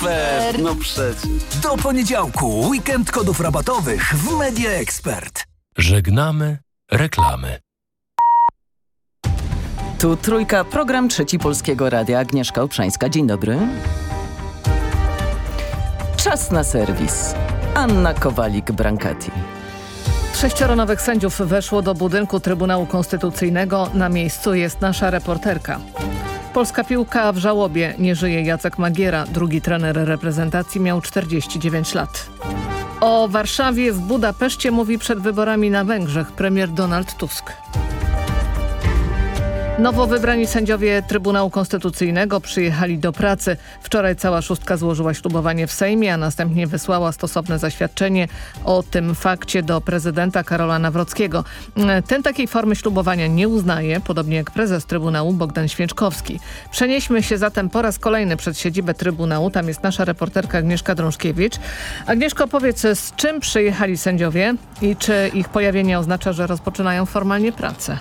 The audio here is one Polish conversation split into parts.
Ekspert, no przecież. Do poniedziałku, weekend kodów rabatowych w Media Expert. Żegnamy reklamy. Tu Trójka, program Trzeci Polskiego Radia. Agnieszka Obszańska, dzień dobry. Czas na serwis. Anna Kowalik-Brankati. Sześcioro nowych sędziów weszło do budynku Trybunału Konstytucyjnego. Na miejscu jest nasza reporterka. Polska piłka w żałobie. Nie żyje Jacek Magiera. Drugi trener reprezentacji miał 49 lat. O Warszawie w Budapeszcie mówi przed wyborami na Węgrzech premier Donald Tusk. Nowo wybrani sędziowie Trybunału Konstytucyjnego przyjechali do pracy. Wczoraj cała szóstka złożyła ślubowanie w Sejmie, a następnie wysłała stosowne zaświadczenie o tym fakcie do prezydenta Karola Nawrockiego. Ten takiej formy ślubowania nie uznaje, podobnie jak prezes Trybunału Bogdan Święczkowski. Przenieśmy się zatem po raz kolejny przed siedzibę Trybunału. Tam jest nasza reporterka Agnieszka Drążkiewicz. Agnieszko, powiedz, z czym przyjechali sędziowie i czy ich pojawienie oznacza, że rozpoczynają formalnie pracę?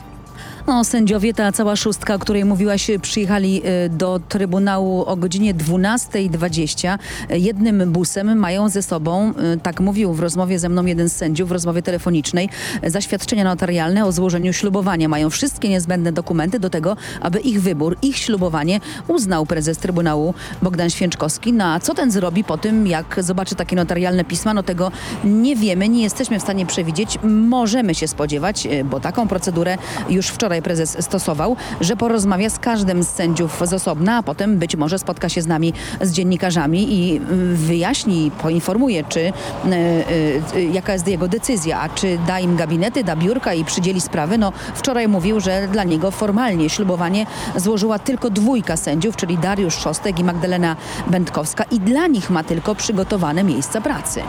No, sędziowie, ta cała szóstka, o której mówiłaś, przyjechali y, do Trybunału o godzinie 12.20. Jednym busem mają ze sobą, y, tak mówił w rozmowie ze mną jeden z sędziów, w rozmowie telefonicznej, zaświadczenia notarialne o złożeniu ślubowania. Mają wszystkie niezbędne dokumenty do tego, aby ich wybór, ich ślubowanie uznał prezes Trybunału Bogdan Święczkowski. No a co ten zrobi po tym, jak zobaczy takie notarialne pisma? No tego nie wiemy, nie jesteśmy w stanie przewidzieć. Możemy się spodziewać, y, bo taką procedurę już wczoraj prezes stosował, że porozmawia z każdym z sędziów z osobna, a potem być może spotka się z nami, z dziennikarzami i wyjaśni, poinformuje, czy y, y, jaka jest jego decyzja, a czy da im gabinety, da biurka i przydzieli sprawy. No wczoraj mówił, że dla niego formalnie ślubowanie złożyła tylko dwójka sędziów, czyli Dariusz Szostek i Magdalena Będkowska i dla nich ma tylko przygotowane miejsca pracy.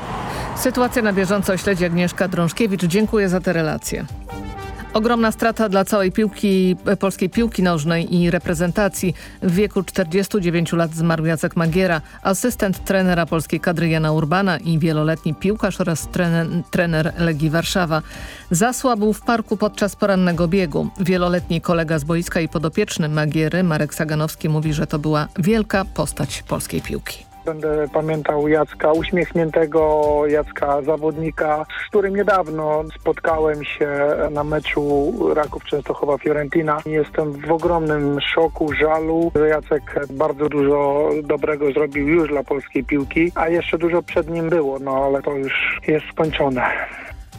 Sytuację na bieżąco śledzi Agnieszka Drążkiewicz. Dziękuję za te relacje. Ogromna strata dla całej piłki, polskiej piłki nożnej i reprezentacji. W wieku 49 lat zmarł Jacek Magiera, asystent trenera polskiej kadry Jana Urbana i wieloletni piłkarz oraz trener, trener Legii Warszawa. Zasłabł w parku podczas porannego biegu. Wieloletni kolega z boiska i podopieczny Magiery, Marek Saganowski, mówi, że to była wielka postać polskiej piłki. Będę pamiętał Jacka uśmiechniętego, Jacka zawodnika, z którym niedawno spotkałem się na meczu Raków Częstochowa Fiorentina. Jestem w ogromnym szoku, żalu, że Jacek bardzo dużo dobrego zrobił już dla polskiej piłki, a jeszcze dużo przed nim było, no ale to już jest skończone.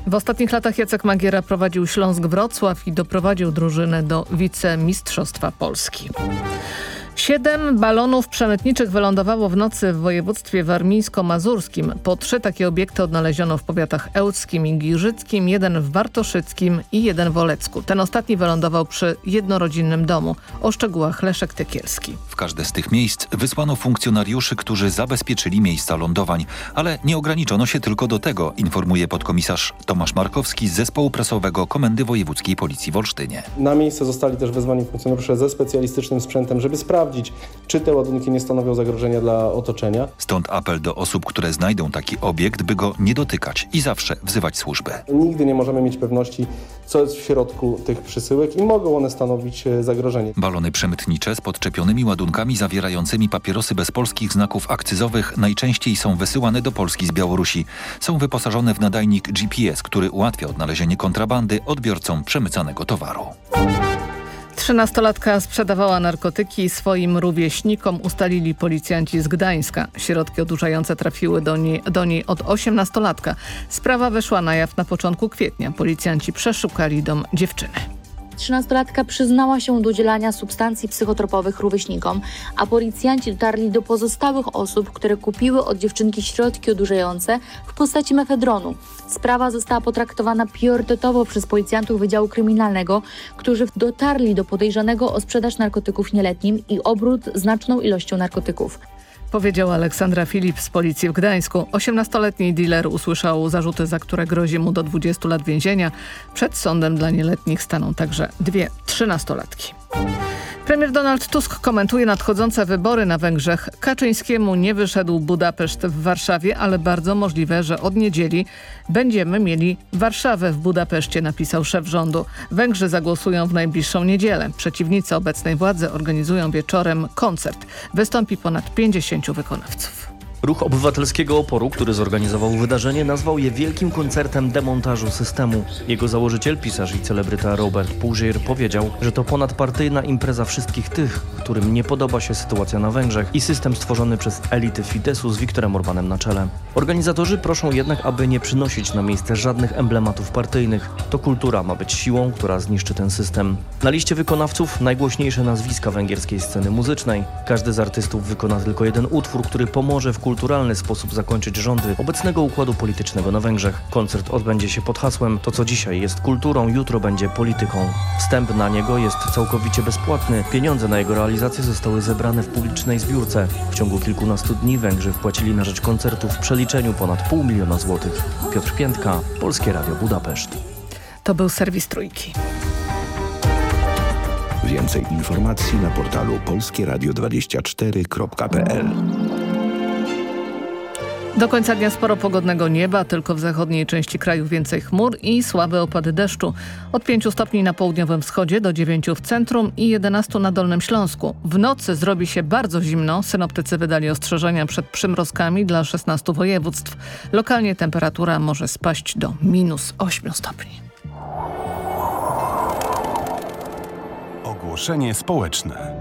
W ostatnich latach Jacek Magiera prowadził Śląsk Wrocław i doprowadził drużynę do wicemistrzostwa Polski. Siedem balonów przemytniczych wylądowało w nocy w województwie warmińsko-mazurskim. Po trzy takie obiekty odnaleziono w powiatach ełckim i giżyckim, jeden w Bartoszyckim i jeden w Olecku. Ten ostatni wylądował przy jednorodzinnym domu. O szczegółach Leszek Tekielski. W każde z tych miejsc wysłano funkcjonariuszy, którzy zabezpieczyli miejsca lądowań. Ale nie ograniczono się tylko do tego, informuje podkomisarz Tomasz Markowski z zespołu prasowego Komendy Wojewódzkiej Policji w Olsztynie. Na miejsce zostali też wezwani funkcjonariusze ze specjalistycznym sprzętem, żeby sprawdzić, sprawdzić, czy te ładunki nie stanowią zagrożenia dla otoczenia. Stąd apel do osób, które znajdą taki obiekt, by go nie dotykać i zawsze wzywać służbę. Nigdy nie możemy mieć pewności, co jest w środku tych przysyłek i mogą one stanowić e, zagrożenie. Balony przemytnicze z podczepionymi ładunkami zawierającymi papierosy bez polskich znaków akcyzowych najczęściej są wysyłane do Polski z Białorusi. Są wyposażone w nadajnik GPS, który ułatwia odnalezienie kontrabandy odbiorcom przemycanego towaru. Trzynastolatka sprzedawała narkotyki swoim rówieśnikom, ustalili policjanci z Gdańska. Środki odurzające trafiły do niej, do niej od osiemnastolatka. Sprawa weszła na jaw na początku kwietnia. Policjanci przeszukali dom dziewczyny. Trzynastolatka przyznała się do udzielania substancji psychotropowych rówieśnikom, a policjanci dotarli do pozostałych osób, które kupiły od dziewczynki środki odurzające w postaci mefedronu. Sprawa została potraktowana priorytetowo przez policjantów Wydziału Kryminalnego, którzy dotarli do podejrzanego o sprzedaż narkotyków nieletnim i obrót znaczną ilością narkotyków. Powiedział Aleksandra Filip z policji w Gdańsku. 18-letni dealer usłyszał zarzuty, za które grozi mu do 20 lat więzienia. Przed sądem dla nieletnich staną także dwie trzynastolatki. Premier Donald Tusk komentuje nadchodzące wybory na Węgrzech. Kaczyńskiemu nie wyszedł Budapeszt w Warszawie, ale bardzo możliwe, że od niedzieli będziemy mieli Warszawę w Budapeszcie, napisał szef rządu. Węgrzy zagłosują w najbliższą niedzielę. Przeciwnicy obecnej władzy organizują wieczorem koncert. Wystąpi ponad 50 wykonawców. Ruch Obywatelskiego Oporu, który zorganizował wydarzenie, nazwał je wielkim koncertem demontażu systemu. Jego założyciel, pisarz i celebryta Robert Pugier powiedział, że to ponadpartyjna impreza wszystkich tych, którym nie podoba się sytuacja na Węgrzech i system stworzony przez elity Fideszu z Viktorem Orbanem na czele. Organizatorzy proszą jednak, aby nie przynosić na miejsce żadnych emblematów partyjnych. To kultura ma być siłą, która zniszczy ten system. Na liście wykonawców najgłośniejsze nazwiska węgierskiej sceny muzycznej. Każdy z artystów wykona tylko jeden utwór, który pomoże w kulturalny sposób zakończyć rządy obecnego układu politycznego na Węgrzech. Koncert odbędzie się pod hasłem To co dzisiaj jest kulturą, jutro będzie polityką. Wstęp na niego jest całkowicie bezpłatny. Pieniądze na jego realizację zostały zebrane w publicznej zbiórce. W ciągu kilkunastu dni Węgrzy wpłacili na rzecz koncertu w przeliczeniu ponad pół miliona złotych. Piotr Piętka, Polskie Radio Budapeszt. To był serwis Trójki. Więcej informacji na portalu polskieradio24.pl Do końca dnia sporo pogodnego nieba, tylko w zachodniej części kraju więcej chmur i słabe opady deszczu. Od 5 stopni na południowym wschodzie do 9 w centrum i 11 na Dolnym Śląsku. W nocy zrobi się bardzo zimno. Synoptycy wydali ostrzeżenia przed przymrozkami dla 16 województw. Lokalnie temperatura może spaść do minus 8 stopni. Ogłoszenie społeczne.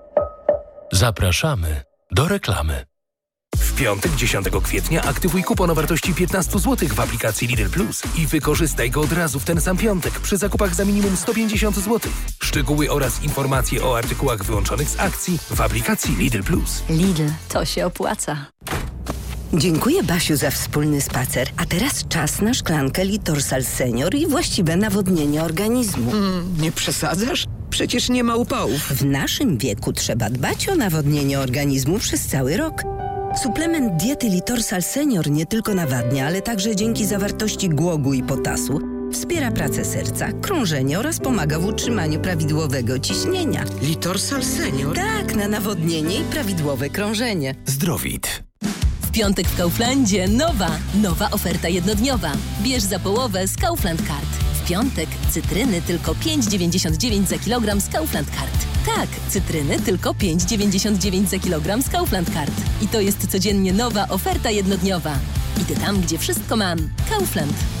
Zapraszamy do reklamy. W piątek 10 kwietnia aktywuj kupon o wartości 15 zł w aplikacji Lidl Plus i wykorzystaj go od razu w ten sam piątek przy zakupach za minimum 150 zł. Szczegóły oraz informacje o artykułach wyłączonych z akcji w aplikacji Lidl Plus. Lidl, to się opłaca. Dziękuję Basiu za wspólny spacer. A teraz czas na szklankę Litorsal Senior i właściwe nawodnienie organizmu. Mm, nie przesadzasz? Przecież nie ma upałów. W naszym wieku trzeba dbać o nawodnienie organizmu przez cały rok. Suplement diety Litorsal Senior nie tylko nawadnia, ale także dzięki zawartości głogu i potasu wspiera pracę serca, krążenie oraz pomaga w utrzymaniu prawidłowego ciśnienia. Litorsal Senior? Tak, na nawodnienie i prawidłowe krążenie. Zdrowit. W piątek w Kauflandzie nowa, nowa oferta jednodniowa. Bierz za połowę z Kaufland Card. Piątek cytryny tylko 5,99 za kilogram z Kaufland Card. Tak, cytryny tylko 5,99 za kilogram z Kaufland Card. I to jest codziennie nowa oferta jednodniowa. Idę tam, gdzie wszystko mam. Kaufland.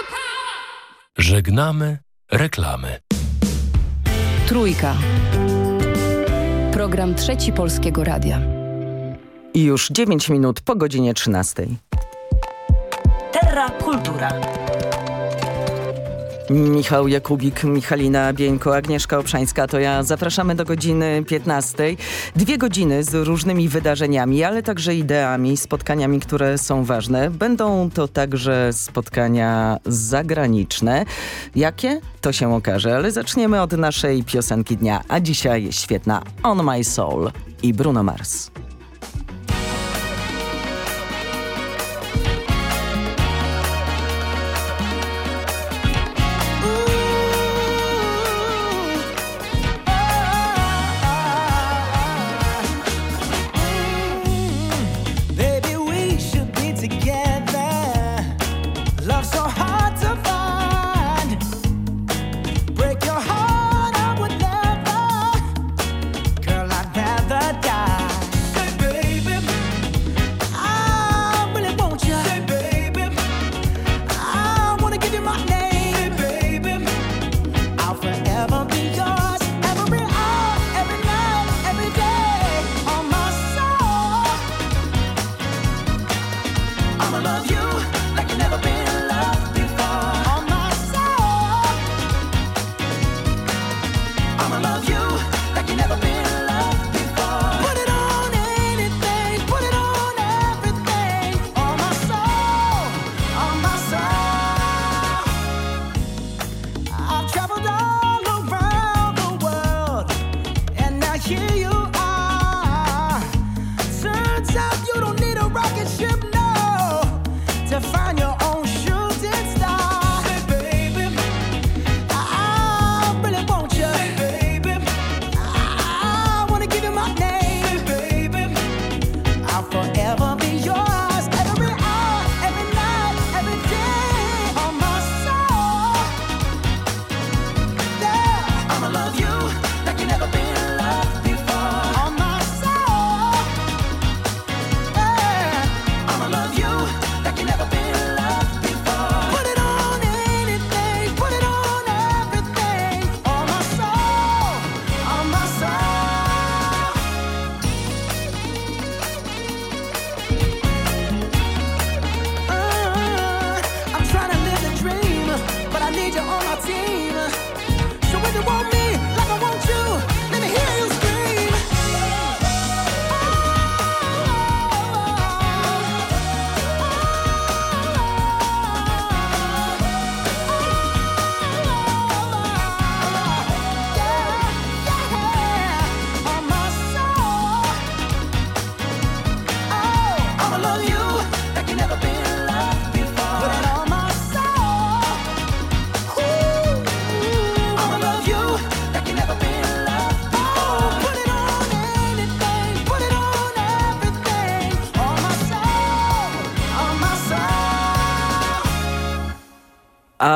Żegnamy reklamy. Trójka. Program Trzeci Polskiego Radia. I już 9 minut po godzinie 13. Terra Kultura. Michał Jakubik, Michalina Bieńko, Agnieszka Obszańska, to ja. Zapraszamy do godziny 15. Dwie godziny z różnymi wydarzeniami, ale także ideami, spotkaniami, które są ważne. Będą to także spotkania zagraniczne. Jakie? To się okaże, ale zaczniemy od naszej piosenki dnia. A dzisiaj świetna On My Soul i Bruno Mars.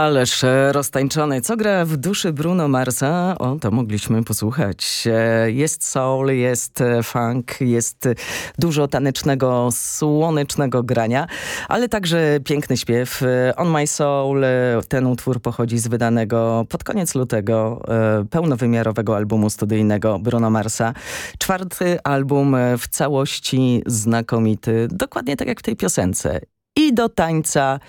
Ależ e, roztańczony. Co gra w duszy Bruno Marsa? O, to mogliśmy posłuchać. E, jest soul, jest e, funk, jest dużo tanecznego, słonecznego grania, ale także piękny śpiew. On My Soul, ten utwór pochodzi z wydanego pod koniec lutego pełnowymiarowego albumu studyjnego Bruno Marsa. Czwarty album w całości znakomity, dokładnie tak jak w tej piosence. I do tańca,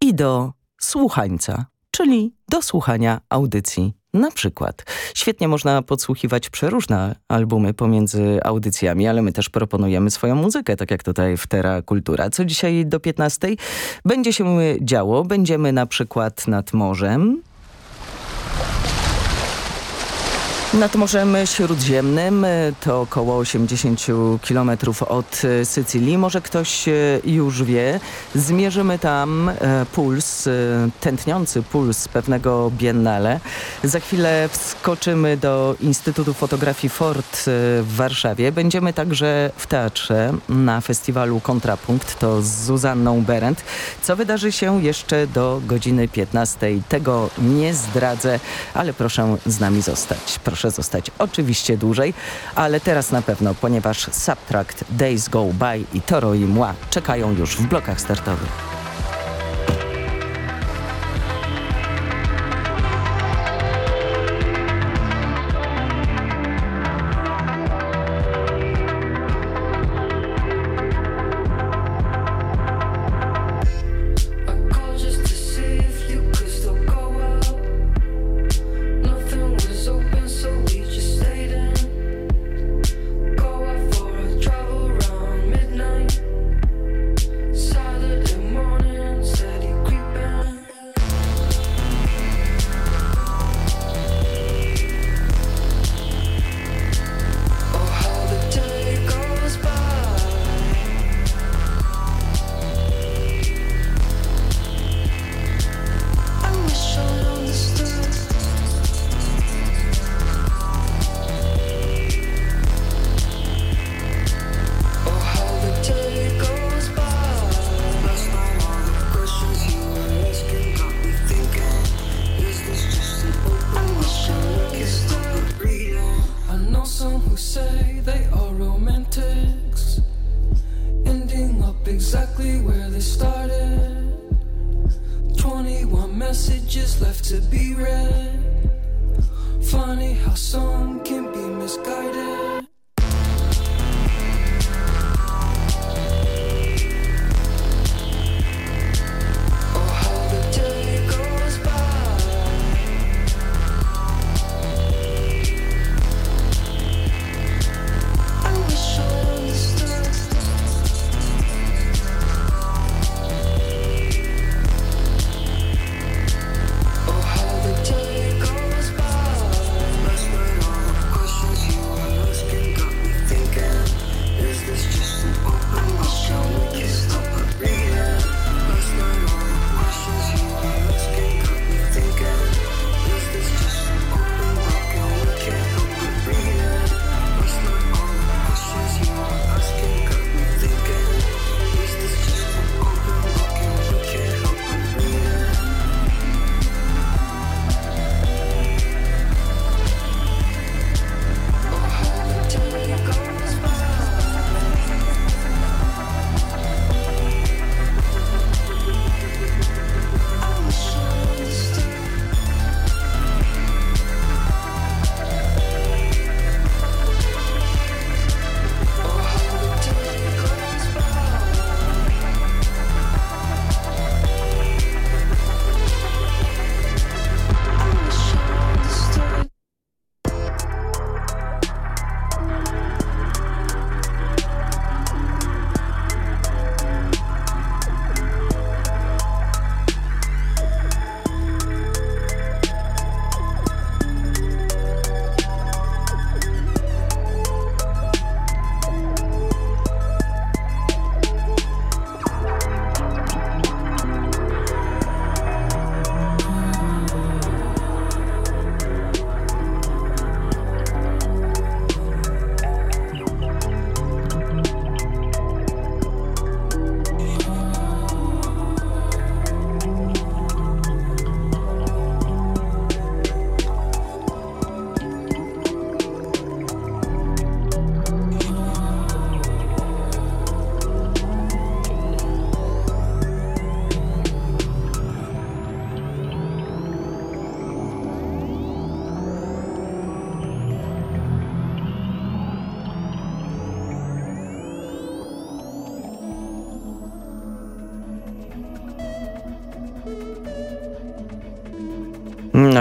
i do słuchańca, czyli do słuchania audycji na przykład. Świetnie można podsłuchiwać przeróżne albumy pomiędzy audycjami, ale my też proponujemy swoją muzykę, tak jak tutaj w Terra Kultura. Co dzisiaj do 15 będzie się działo. Będziemy na przykład nad morzem, Nad Morzem Śródziemnym to około 80 km od Sycylii. Może ktoś e, już wie. Zmierzymy tam e, puls, e, tętniący puls pewnego biennale. Za chwilę wskoczymy do Instytutu Fotografii Ford w Warszawie. Będziemy także w teatrze na festiwalu Kontrapunkt. To z Zuzanną Berendt. Co wydarzy się jeszcze do godziny 15? Tego nie zdradzę, ale proszę z nami zostać. Proszę proszę zostać oczywiście dłużej, ale teraz na pewno, ponieważ Subtract, Days Go By i Toro i Mła czekają już w blokach startowych.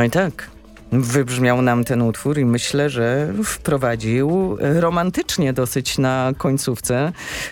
I tak. Wybrzmiał nam ten utwór i myślę, że wprowadził romantycznie dosyć na końcówce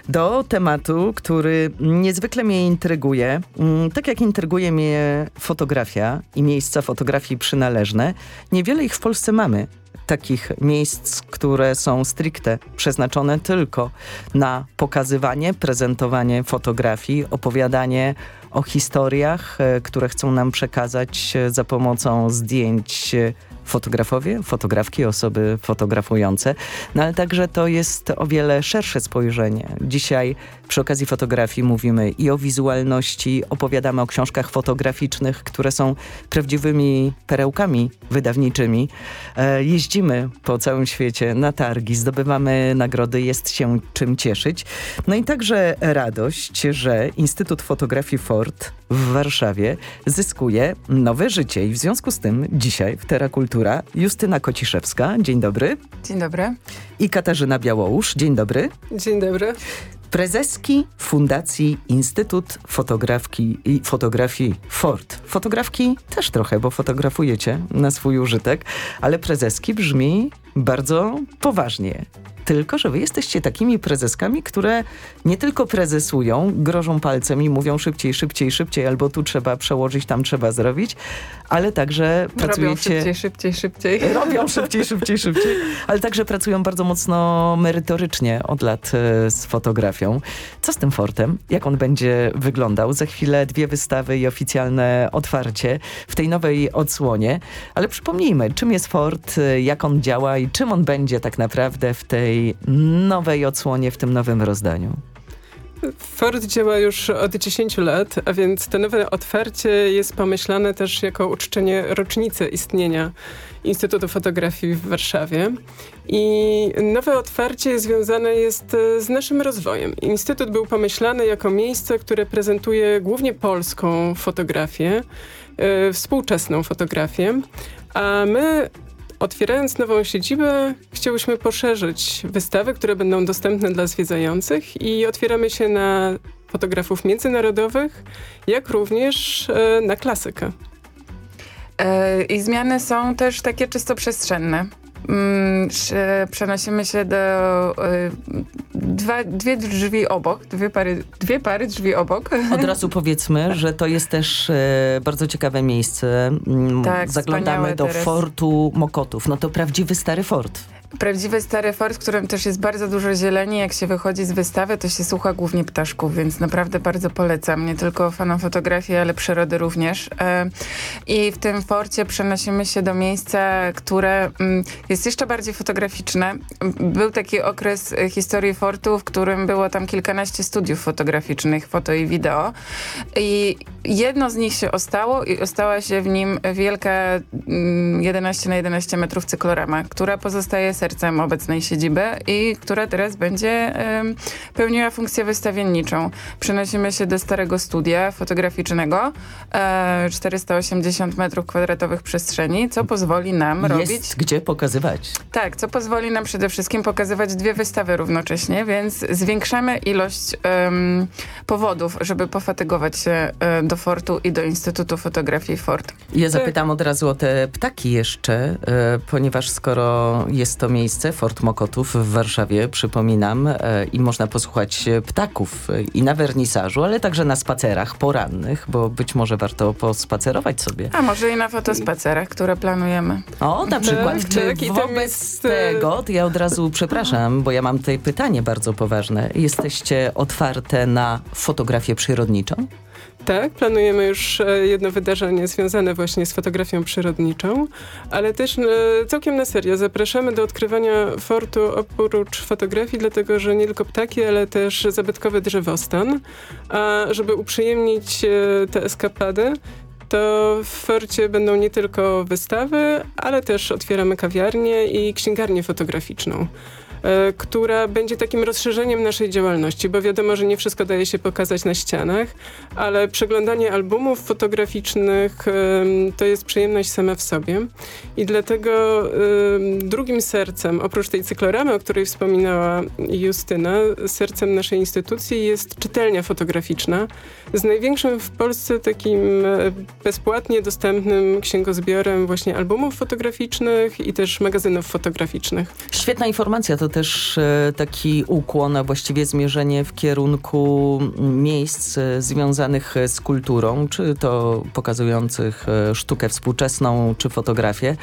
do tematu, który niezwykle mnie intryguje. Mm, Tak jak intryguje mnie fotografia i miejsca fotografii przynależne, niewiele ich w Polsce mamy. Takich miejsc, które są stricte przeznaczone tylko na pokazywanie, prezentowanie fotografii, opowiadanie o historiach, e, które chcą nam przekazać e, za pomocą zdjęć e, fotografowie, fotografki, osoby fotografujące, no ale także to jest o wiele szersze spojrzenie. Dzisiaj przy okazji fotografii mówimy i o wizualności, opowiadamy o książkach fotograficznych, które są prawdziwymi perełkami wydawniczymi. E, jeździmy po całym świecie na targi, zdobywamy nagrody, jest się czym cieszyć. No i także radość, że Instytut Fotografii Ford w Warszawie zyskuje nowe życie i w związku z tym dzisiaj w Terakultura Justyna Kociszewska, dzień dobry. Dzień dobry. I Katarzyna Białołusz, dzień dobry. Dzień dobry. Prezeski Fundacji Instytut Fotografki i Fotografii Ford. Fotografki też trochę, bo fotografujecie na swój użytek, ale prezeski brzmi bardzo poważnie. Tylko, że wy jesteście takimi prezeskami, które nie tylko prezesują, grożą palcem i mówią szybciej, szybciej, szybciej, albo tu trzeba przełożyć, tam trzeba zrobić, ale także pracujecie... Robią szybciej, szybciej, szybciej. Robią szybciej, szybciej, szybciej, ale także pracują bardzo mocno merytorycznie od lat e, z fotografią. Co z tym fortem? Jak on będzie wyglądał? Za chwilę dwie wystawy i oficjalne otwarcie w tej nowej odsłonie, ale przypomnijmy, czym jest fort, e, jak on działa i czym on będzie tak naprawdę w tej nowej odsłonie, w tym nowym rozdaniu. Ford działa już od 10 lat, a więc to nowe otwarcie jest pomyślane też jako uczczenie rocznicy istnienia Instytutu Fotografii w Warszawie. I nowe otwarcie związane jest e, z naszym rozwojem. Instytut był pomyślany jako miejsce, które prezentuje głównie polską fotografię, e, współczesną fotografię, a my Otwierając nową siedzibę, chciałyśmy poszerzyć wystawy, które będą dostępne dla zwiedzających i otwieramy się na fotografów międzynarodowych, jak również e, na klasykę. E, I zmiany są też takie czysto przestrzenne. Mm, sz- Przenosimy się do e, dwa, dwie drzwi obok, dwie pary, dwie pary drzwi obok. Od razu powiedzmy, że to jest też e, bardzo ciekawe miejsce. Tak, Zaglądamy do teraz. fortu Mokotów. No to prawdziwy stary fort. Prawdziwy stary fort, w którym też jest bardzo dużo zieleni. Jak się wychodzi z wystawy, to się słucha głównie ptaszków, więc naprawdę bardzo polecam. Nie tylko fanom fotografii, ale przyrody również. E, I w tym forcie przenosimy się do miejsca, które mm, jest jeszcze bardziej fotograficzne. Był taki okres historii fortu, w którym było tam kilkanaście studiów fotograficznych, foto i wideo. I jedno z nich się ostało i ostała się w nim wielka mm, 11 na 11 metrów cyklorama, która pozostaje sercem obecnej siedziby i która teraz będzie pełniła funkcję wystawienniczą. Przenosimy się do starego studia fotograficznego, e, 480 metrów kwadratowych przestrzeni, co pozwoli nam robić... Jest gdzie pokazywać. Tak, co pozwoli nam przede wszystkim pokazywać dwie wystawy równocześnie, więc zwiększamy ilość powodów, żeby pofatygować się e, do Fortu i do Instytutu Fotografii Fort. Ja zapytam od razu o te ptaki jeszcze, e, ponieważ skoro jest to miejsce, Fort Mokotów w Warszawie, przypominam, e, i można posłuchać ptaków e, i na wernisażu, ale także na spacerach porannych, bo być może warto pospacerować sobie. A może i na fotospacerach, które planujemy. O, na przykład, Tak, czy tak, wobec jest, tego, to ja od razu przepraszam, bo ja mam tutaj pytanie bardzo poważne. Jesteście otwarte na fotografię przyrodniczą? Tak, planujemy już e, jedno wydarzenie związane właśnie z fotografią przyrodniczą, ale też e, całkiem na serio zapraszamy do odkrywania fortu oprócz fotografii, dlatego że nie tylko ptaki, ale też zabytkowy drzewostan. A żeby uprzyjemnić e, te eskapady, to w forcie będą nie tylko wystawy, ale też otwieramy kawiarnię i księgarnię fotograficzną która będzie takim rozszerzeniem naszej działalności, bo wiadomo, że nie wszystko daje się pokazać na ścianach, ale przeglądanie albumów fotograficznych to jest przyjemność sama w sobie i dlatego drugim sercem, oprócz tej cykloramy, o której wspominała Justyna, sercem naszej instytucji jest czytelnia fotograficzna z największym w Polsce takim e, bezpłatnie dostępnym księgozbiorem właśnie albumów fotograficznych i też magazynów fotograficznych. Świetna informacja, to też e, taki ukłon, a właściwie zmierzenie w kierunku miejsc e, związanych e, z kulturą, czy to pokazujących sztukę współczesną, czy fotografię,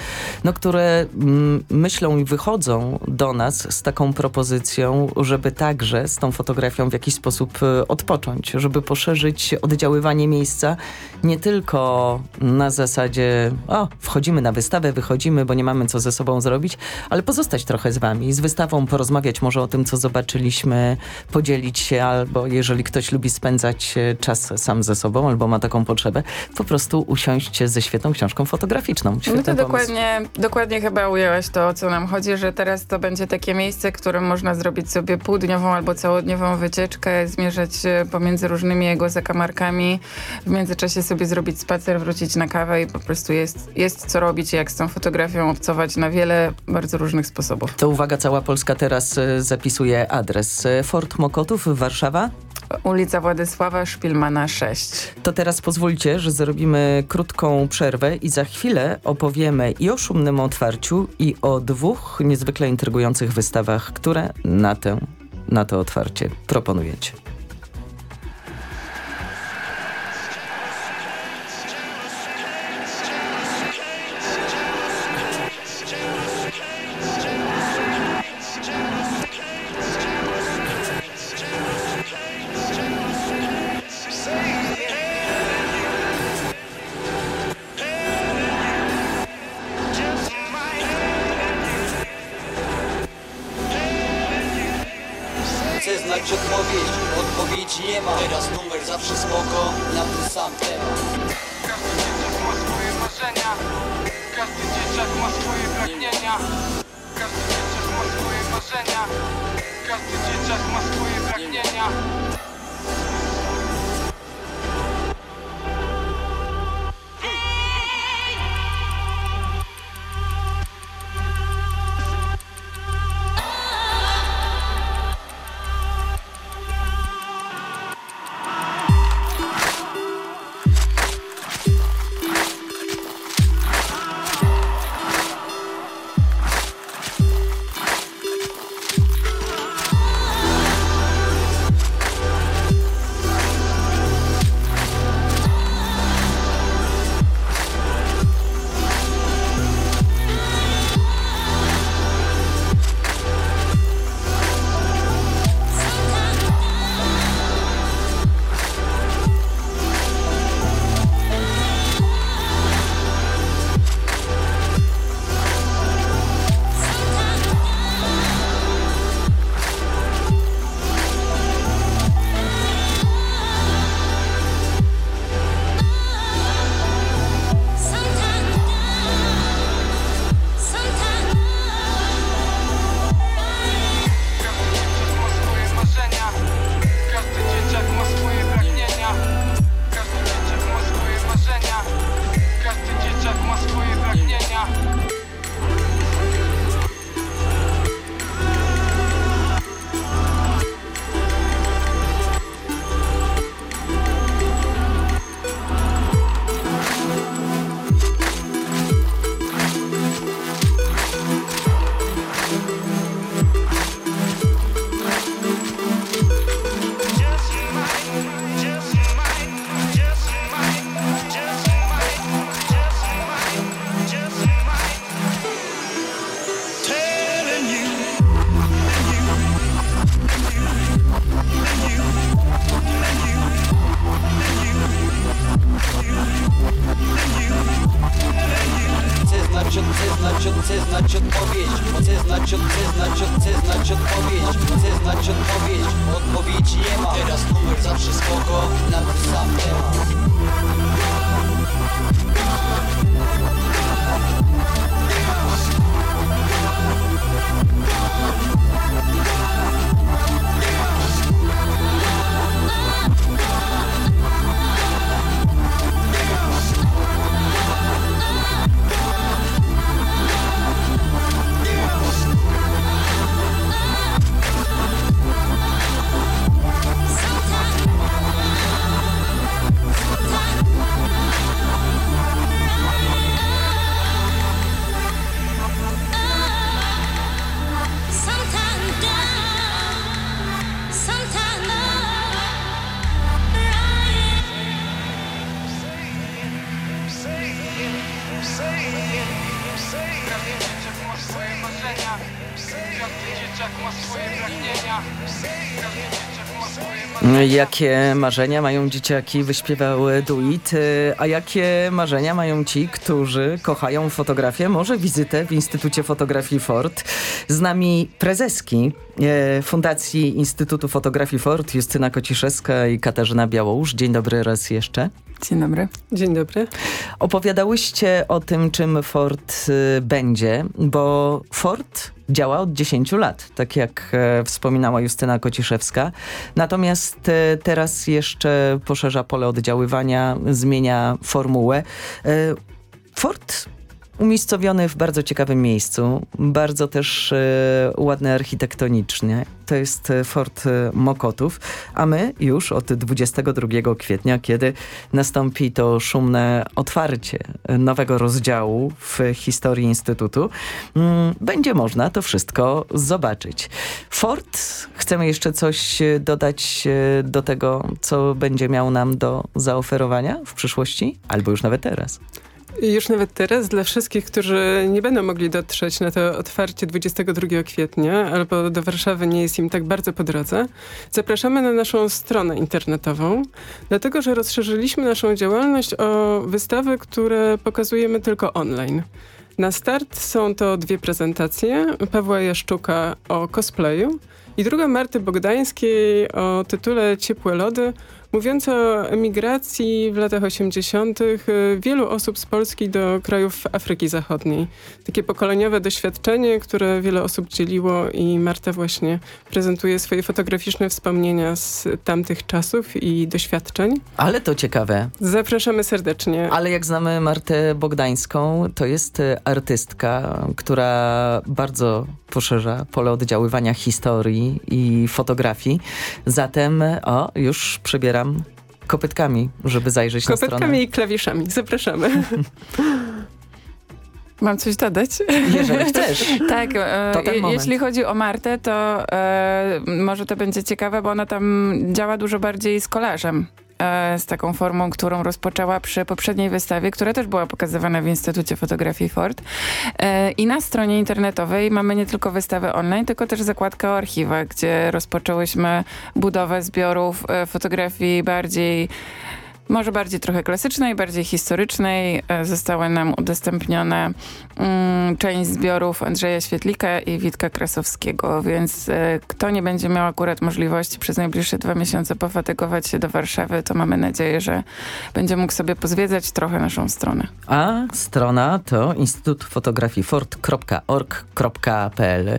no, które mm, myślą i wychodzą do nas z taką propozycją, żeby także z tą fotografią w jakiś sposób odpocząć, żeby poszerzyć oddziaływanie miejsca nie tylko na zasadzie o, wchodzimy na wystawę, wychodzimy, bo nie mamy co ze sobą zrobić, ale pozostać trochę z wami, z wystawą porozmawiać może o tym, co zobaczyliśmy, podzielić się, albo jeżeli ktoś lubi spędzać e, czas sam ze sobą, albo ma taką potrzebę, po prostu usiąść ze świetną książką fotograficzną. No Świetny to pomysł. dokładnie, dokładnie chyba ujęłaś to, o co nam chodzi, że teraz to będzie takie miejsce, w którym można zrobić sobie półdniową albo całodniową wycieczkę, zmierzać się pomiędzy różnymi jego zakamarkami, w międzyczasie sobie zrobić spacer, wrócić na kawę i po prostu jest, jest co robić, jak z tą fotografią obcować na wiele bardzo różnych sposobów. To uwaga, cała Polska teraz e, zapisuje adres. E, Fort Mokotów, Warszawa. Ulica Władysława Szpilmana 6. To teraz pozwólcie, że zrobimy krótką przerwę i za chwilę opowiemy i o szumnym otwarciu, i o dwóch niezwykle intrygujących wystawach, które na, tę, na to otwarcie proponujecie. Jakie marzenia mają dzieciaki, wyśpiewał Duit, y, a jakie marzenia mają ci, którzy kochają fotografię? Może wizytę w Instytucie Fotografii Ford. Z nami prezeski e, Fundacji Instytutu Fotografii Ford, Justyna Kociszewska i Katarzyna Białołusz. Dzień dobry raz jeszcze. Dzień dobry. Dzień dobry. Opowiadałyście o tym, czym Ford y, będzie, bo Ford działa od 10 lat, tak jak e, wspominała Justyna Kociszewska. Natomiast e, teraz jeszcze poszerza pole oddziaływania, zmienia formułę. E, Ford umiejscowiony w bardzo ciekawym miejscu, bardzo też e, ładny architektonicznie. To jest e, Fort e, Mokotów, a my już od 22 kwietnia, kiedy nastąpi to szumne otwarcie nowego rozdziału w historii Instytutu, mm, będzie można to wszystko zobaczyć. Fort, chcemy jeszcze coś dodać do tego, co będzie miał nam do zaoferowania w przyszłości, albo już nawet teraz. Już nawet teraz dla wszystkich, którzy nie będą mogli dotrzeć na to otwarcie 22 kwietnia albo do Warszawy nie jest im tak bardzo po drodze, zapraszamy na naszą stronę internetową, dlatego że rozszerzyliśmy naszą działalność o wystawy, które pokazujemy tylko online. Na start są to dwie prezentacje Pawła Jaszczuka o cosplayu I druga Marty Bogdańskiej o tytule Ciepłe lody, mówiąca o emigracji w latach 80. y, wielu osób z Polski do krajów Afryki Zachodniej. Takie pokoleniowe doświadczenie, które wiele osób dzieliło i Marta właśnie prezentuje swoje fotograficzne wspomnienia z tamtych czasów i doświadczeń. Ale to ciekawe. Zapraszamy serdecznie. Ale jak znamy Martę Bogdańską, to jest e, artystka, która bardzo poszerza pole oddziaływania historii i fotografii. Zatem, o, już przebieram kopytkami, żeby zajrzeć na stronę. Kopytkami i klawiszami. Zapraszamy. Mam coś dodać? Jeżeli chcesz. tak, e, jeśli chodzi o Martę, to e, może to będzie ciekawe, bo ona tam działa dużo bardziej z kolażem. E, Z taką formą, którą rozpoczęła przy poprzedniej wystawie, która też była pokazywana w Instytucie Fotografii Ford. E, I na stronie internetowej mamy nie tylko wystawę online, tylko też zakładkę o archiwach, gdzie rozpoczęłyśmy budowę zbiorów e, fotografii bardziej może bardziej trochę klasycznej, bardziej historycznej. E, Zostały nam udostępnione mm, część zbiorów Andrzeja Świetlika i Witka Krasowskiego, więc e, kto nie będzie miał akurat możliwości przez najbliższe dwa miesiące pofatygować się do Warszawy, to mamy nadzieję, że będzie mógł sobie pozwiedzać trochę naszą stronę. A strona to instytutfotografii.fort.org.pl e,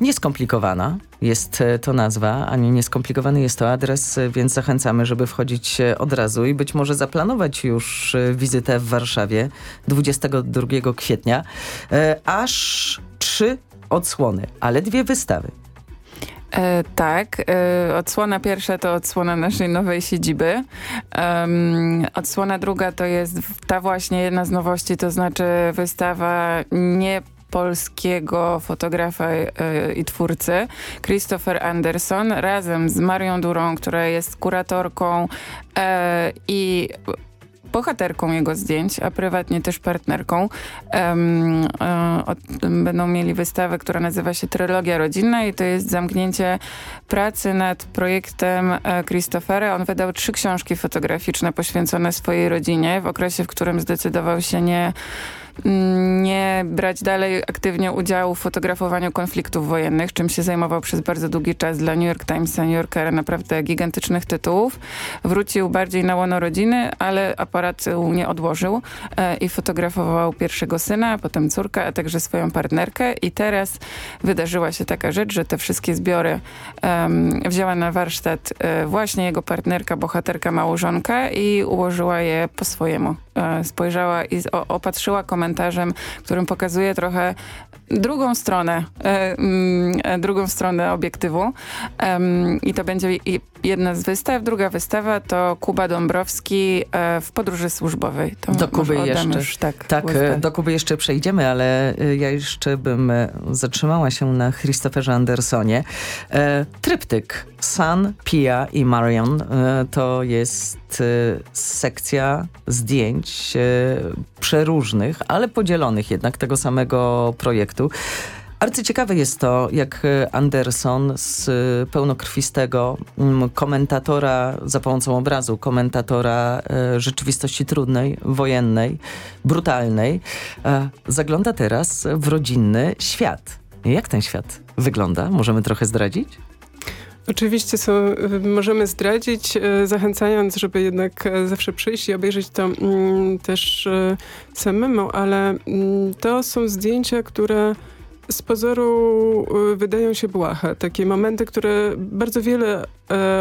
Nieskomplikowana jest e, to nazwa, ani nieskomplikowany jest to adres, e, więc zachęcamy, żeby wchodzić e, od razu i być może zaplanować już e, wizytę w Warszawie 22 kwietnia. E, Aż trzy odsłony, ale dwie wystawy. E, tak, e, odsłona pierwsza to odsłona naszej nowej siedziby. Em, odsłona druga to jest ta właśnie jedna z nowości, to znaczy wystawa nie polskiego fotografa e, i twórcy Christopher Anderson razem z Marią Durą, która jest kuratorką e, i bohaterką jego zdjęć, a prywatnie też partnerką. E, od, będą mieli wystawę, która nazywa się Trylogia Rodzinna i to jest zamknięcie pracy nad projektem Christophera. On wydał trzy książki fotograficzne poświęcone swojej rodzinie w okresie, w którym zdecydował się nie nie brać dalej aktywnie udziału w fotografowaniu konfliktów wojennych, czym się zajmował przez bardzo długi czas dla New York Timesa, New Yorkera, naprawdę gigantycznych tytułów. Wrócił bardziej na łono rodziny, ale aparat nie odłożył e, i fotografował pierwszego syna, potem córkę, a także swoją partnerkę i teraz wydarzyła się taka rzecz, że te wszystkie zbiory em, wzięła na warsztat e, właśnie jego partnerka, bohaterka, małżonka i ułożyła je po swojemu. E, spojrzała i opatrzyła komentarzem, którym pokazuje trochę drugą stronę, e, mm, e, drugą stronę obiektywu. I to będzie jedna z wystaw. Druga wystawa to Kuba Dąbrowski e, w podróży służbowej. To Do Kuby jeszcze. Już, tak, tak do Kuby jeszcze przejdziemy, ale ja jeszcze bym zatrzymała się na Christopherze Andersonie. Tryptyk Sun, Pia i Marion e, to jest e, sekcja zdjęć e, przeróżnych, ale podzielonych jednak tego samego projektu. Arcyciekawe jest to, jak Anderson z pełnokrwistego mm, komentatora za pomocą obrazu, komentatora rzeczywistości trudnej, wojennej, brutalnej, zagląda teraz w rodzinny świat. Jak ten świat wygląda? Możemy trochę zdradzić? Oczywiście są, y, możemy zdradzić, y, zachęcając, żeby jednak y, zawsze przyjść i obejrzeć to mm, też samemu, ale mm, to są zdjęcia, które z pozoru wydają się błahe. Takie momenty, które bardzo wiele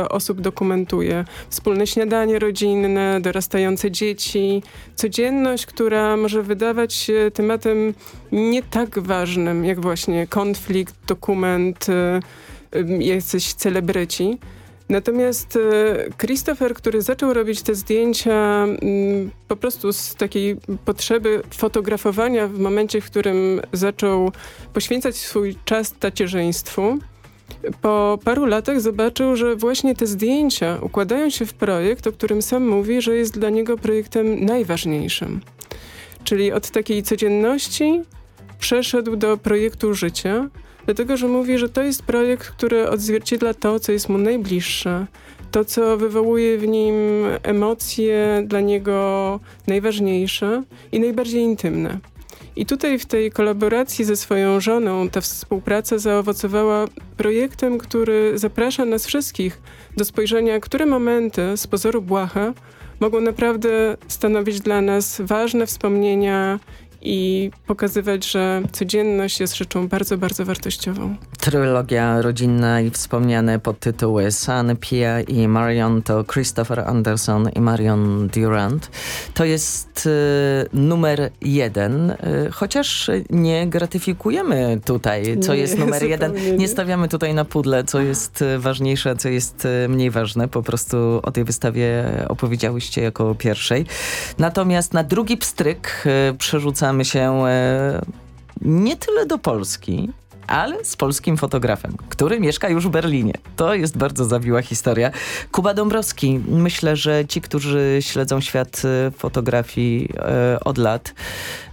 osób dokumentuje. Wspólne śniadanie rodzinne, dorastające dzieci, codzienność, która może wydawać się tematem nie tak ważnym, jak właśnie konflikt, dokument, jacyś celebryci. Natomiast e, Christopher, który zaczął robić te zdjęcia mm, po prostu z takiej potrzeby fotografowania w momencie, w którym zaczął poświęcać swój czas tacierzyństwu, po paru latach zobaczył, że właśnie te zdjęcia układają się w projekt, o którym sam mówi, że jest dla niego projektem najważniejszym. Czyli od takiej codzienności przeszedł do projektu życia, dlatego że mówi, że to jest projekt, który odzwierciedla to, co jest mu najbliższe, to, co wywołuje w nim emocje dla niego najważniejsze i najbardziej intymne. I tutaj w tej kolaboracji ze swoją żoną ta współpraca zaowocowała projektem, który zaprasza nas wszystkich do spojrzenia, które momenty z pozoru błaha mogą naprawdę stanowić dla nas ważne wspomnienia i pokazywać, że codzienność jest rzeczą bardzo, bardzo wartościową. Trylogia rodzinna i wspomniane podtytuły Sun, Pia i Marion to Christopher Anderson i Marion Durant. To jest y, numer jeden, y, chociaż nie gratyfikujemy tutaj, co Nie, jest numer jeden. Nie nie. stawiamy tutaj na pudle, co jest y, ważniejsze, a co jest y, mniej ważne. Po prostu o tej wystawie opowiedziałyście jako pierwszej. Natomiast na drugi pstryk y, przerzucamy się y, nie tyle do Polski, ale z polskim fotografem, który mieszka już w Berlinie. To jest bardzo zawiła historia. Kuba Dąbrowski. Myślę, że ci, którzy śledzą świat e, fotografii e, od lat,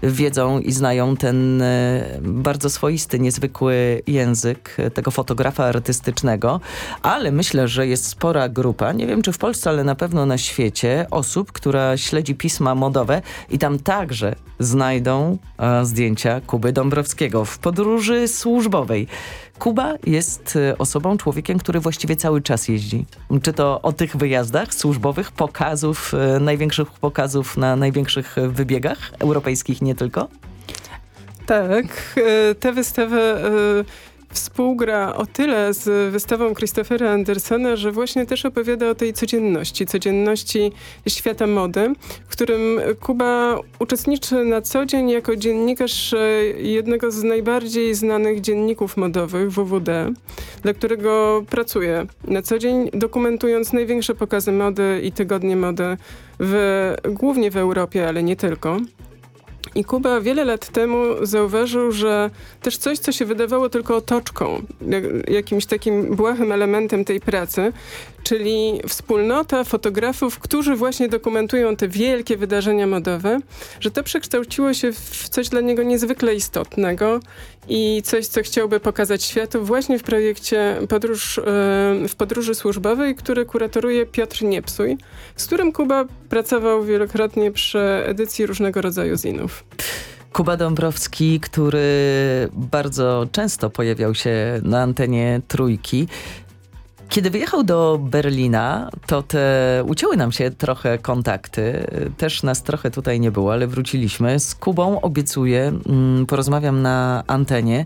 wiedzą i znają ten e, bardzo swoisty, niezwykły język tego fotografa artystycznego, ale myślę, że jest spora grupa, nie wiem czy w Polsce, ale na pewno na świecie, osób, która śledzi pisma modowe i tam także znajdą zdjęcia Kuby Dąbrowskiego w podróży służbowej. Kuba jest e, osobą, człowiekiem, który właściwie cały czas jeździ. Czy to o tych wyjazdach służbowych, pokazów, e, największych pokazów na największych wybiegach europejskich, nie tylko? Tak, e, tę wystawę e, współgra o tyle z wystawą Christophera Andersona, że właśnie też opowiada o tej codzienności, codzienności świata mody, w którym Kuba uczestniczy na co dzień jako dziennikarz e, jednego z najbardziej znanych dzienników modowych, WWD, dla którego pracuje na co dzień, dokumentując największe pokazy mody i tygodnie mody w, głównie w Europie, ale nie tylko. I Kuba wiele lat temu zauważył, że też coś, co się wydawało tylko otoczką, jak- jakimś takim błahym elementem tej pracy, czyli wspólnota fotografów, którzy właśnie dokumentują te wielkie wydarzenia modowe, że to przekształciło się w coś dla niego niezwykle istotnego i coś, co chciałby pokazać światu właśnie w projekcie Podróż, e, w podróży służbowej, który kuratoruje Piotr Niepsuj, z którym Kuba pracował wielokrotnie przy edycji różnego rodzaju zinów. Kuba Dąbrowski, który bardzo często pojawiał się na antenie trójki. Kiedy wyjechał do Berlina, to te ucięły nam się trochę kontakty. Też nas trochę tutaj nie było, ale wróciliśmy. Z Kubą obiecuję, mm, porozmawiam na antenie,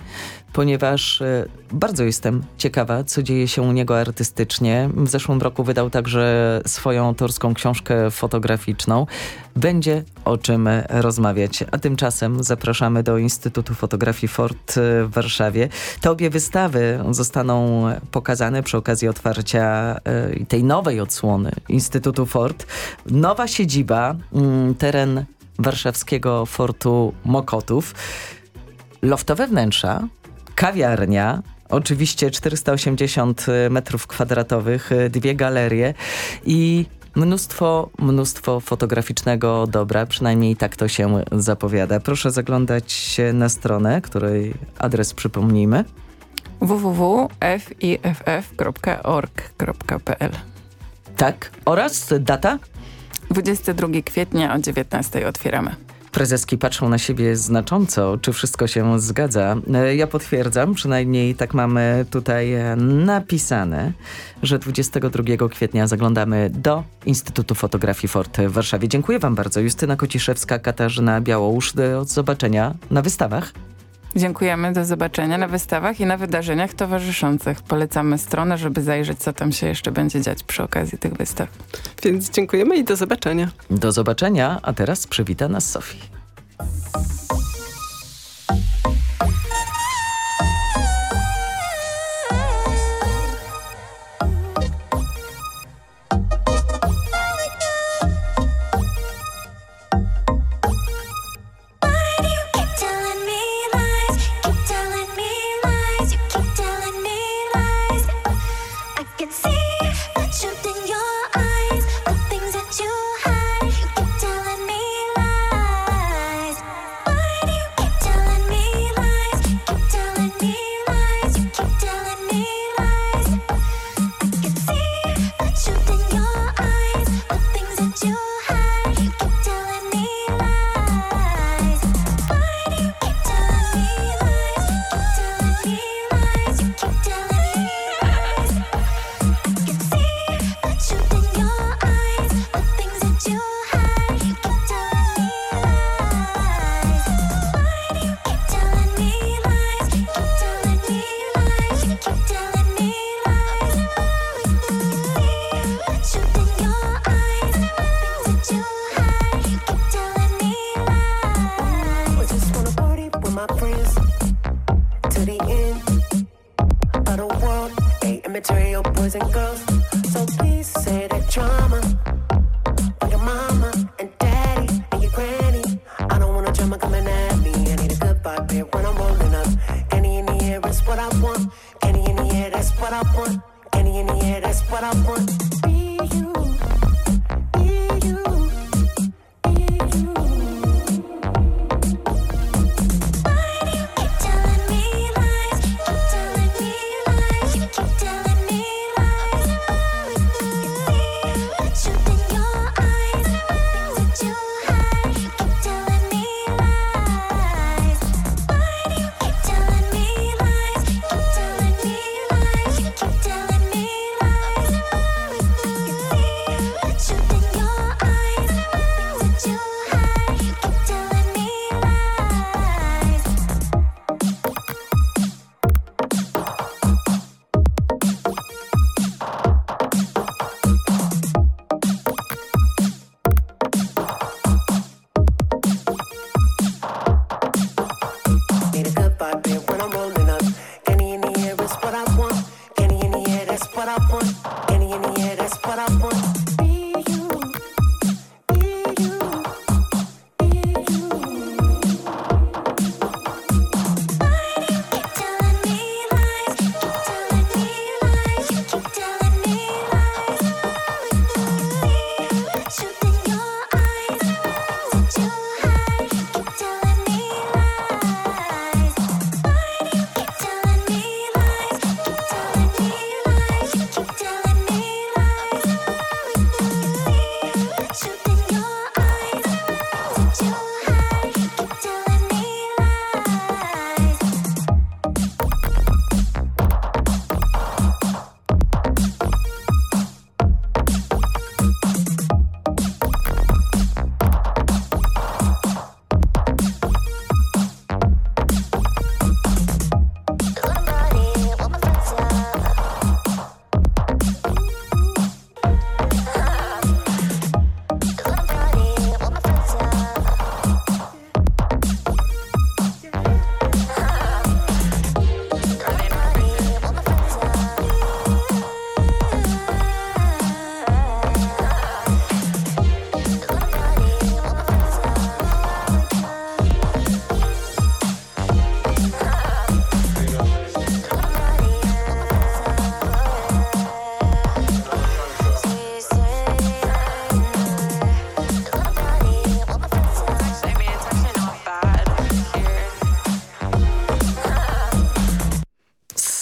ponieważ e, bardzo jestem ciekawa, co dzieje się u niego artystycznie. W zeszłym roku wydał także swoją autorską książkę fotograficzną. Będzie o czym rozmawiać. A tymczasem zapraszamy do Instytutu Fotografii Fort w Warszawie. Te obie wystawy zostaną pokazane przy okazji otwarcia e, tej nowej odsłony Instytutu Fort. Nowa siedziba, mm, teren warszawskiego Fortu Mokotów. Loftowe wnętrza, kawiarnia, oczywiście 480 metrów kwadratowych, dwie galerie i mnóstwo, mnóstwo fotograficznego dobra, przynajmniej tak to się zapowiada. Proszę zaglądać na stronę, której adres przypomnijmy. www.fiff.org.pl Tak, oraz data? 22 kwietnia o 19 otwieramy. Prezeski patrzą na siebie znacząco, czy wszystko się zgadza. E, Ja potwierdzam, przynajmniej tak mamy tutaj e, napisane, że 22 kwietnia zaglądamy do Instytutu Fotografii Fort w Warszawie. Dziękuję wam bardzo. Justyna Kociszewska, Katarzyna Białołusz. Do zobaczenia na wystawach. Dziękujemy, do zobaczenia na wystawach i na wydarzeniach towarzyszących. Polecamy stronę, żeby zajrzeć, co tam się jeszcze będzie dziać przy okazji tych wystaw. Więc dziękujemy i do zobaczenia. Do zobaczenia, a teraz przywita nas Sofii.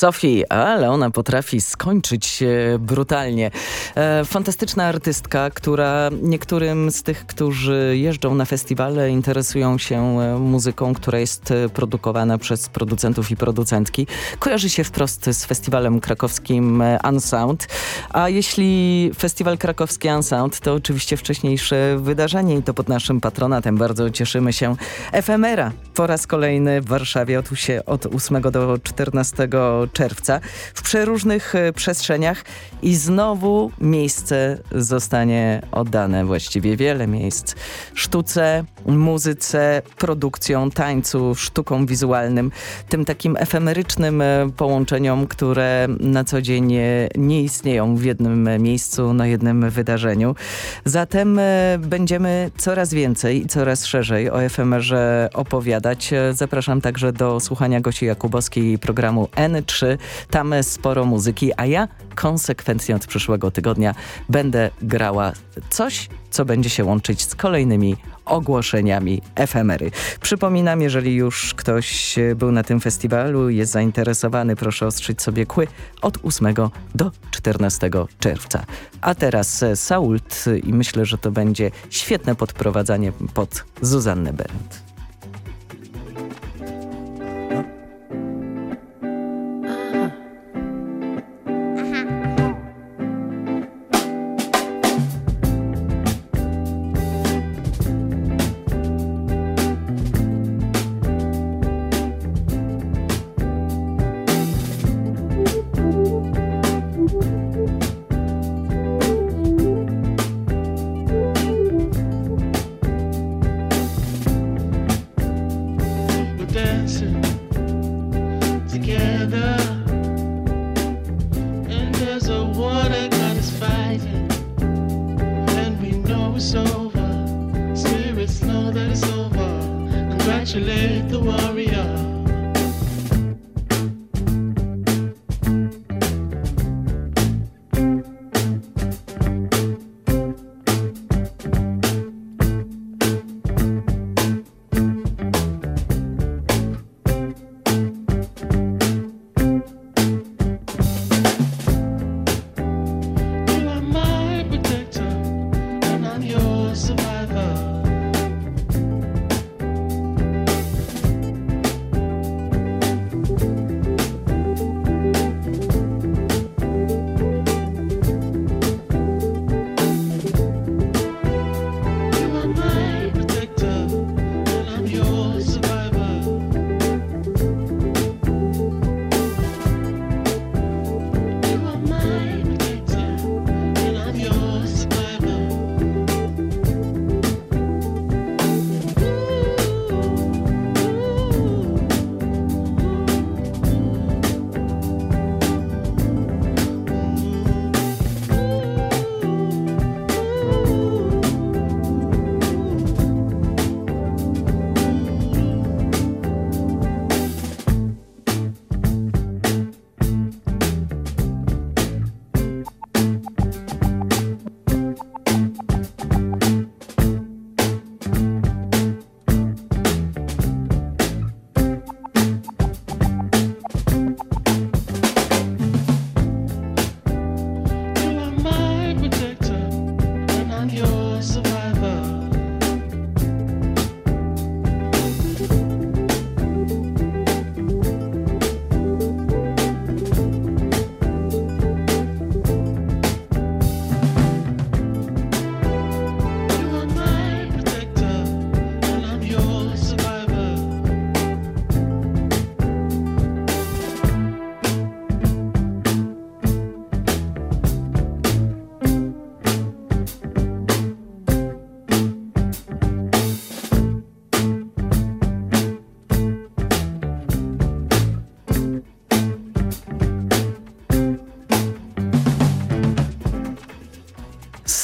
Sofii, ale ona potrafi skończyć brutalnie. E, fantastyczna artystka, która niektórym z tych, którzy jeżdżą na festiwale, interesują się e, muzyką, która jest e, produkowana przez producentów i producentki, kojarzy się wprost z festiwalem krakowskim Unsound. A jeśli festiwal krakowski Unsound, to oczywiście wcześniejsze wydarzenie i to pod naszym patronatem. Bardzo cieszymy się. Efemera po raz kolejny w Warszawie od, usie- od 8 do 14 czerwca w przeróżnych przestrzeniach i znowu miejsce zostanie oddane, właściwie wiele miejsc, sztuce, muzyce, produkcjom, tańcu, sztukom wizualnym, tym takim efemerycznym e, połączeniom, które na co dzień e, nie istnieją w jednym e, miejscu, na jednym wydarzeniu. Zatem będziemy coraz więcej i coraz szerzej o efemerze opowiadać. Zapraszam także do słuchania Gosi Jakubowskiej programu N3. Tam sporo muzyki, a ja konsekwentnie od przyszłego tygodnia będę grała coś, co będzie się łączyć z kolejnymi ogłoszeniami efemery. Przypominam, jeżeli już ktoś był na tym festiwalu i jest zainteresowany, proszę ostrzyć sobie kły od 8 do 14 czerwca. A teraz e, Sault i myślę, że to będzie świetne podprowadzanie pod Zuzannę Berendt.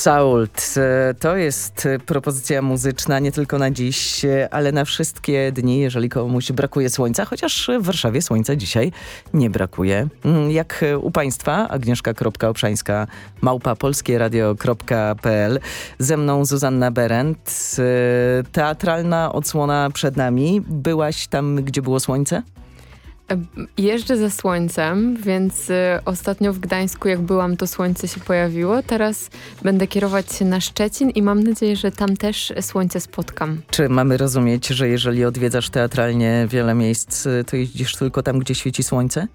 Sault. E, To jest e, propozycja muzyczna nie tylko na dziś, e, ale na wszystkie dni, jeżeli komuś brakuje słońca, chociaż w Warszawie słońca dzisiaj nie brakuje. Mm, Jak u Państwa, agnieszka.obszańska, małpa polskieradio.pl. Ze mną Zuzanna Berendt. Teatralna odsłona przed nami. Byłaś tam, gdzie było słońce? Jeżdżę ze słońcem, więc y, ostatnio w Gdańsku jak byłam, to słońce się pojawiło. Teraz będę kierować się na Szczecin i mam nadzieję, że tam też słońce spotkam. Czy mamy rozumieć, że jeżeli odwiedzasz teatralnie wiele miejsc, e, to jeździsz tylko tam, gdzie świeci słońce?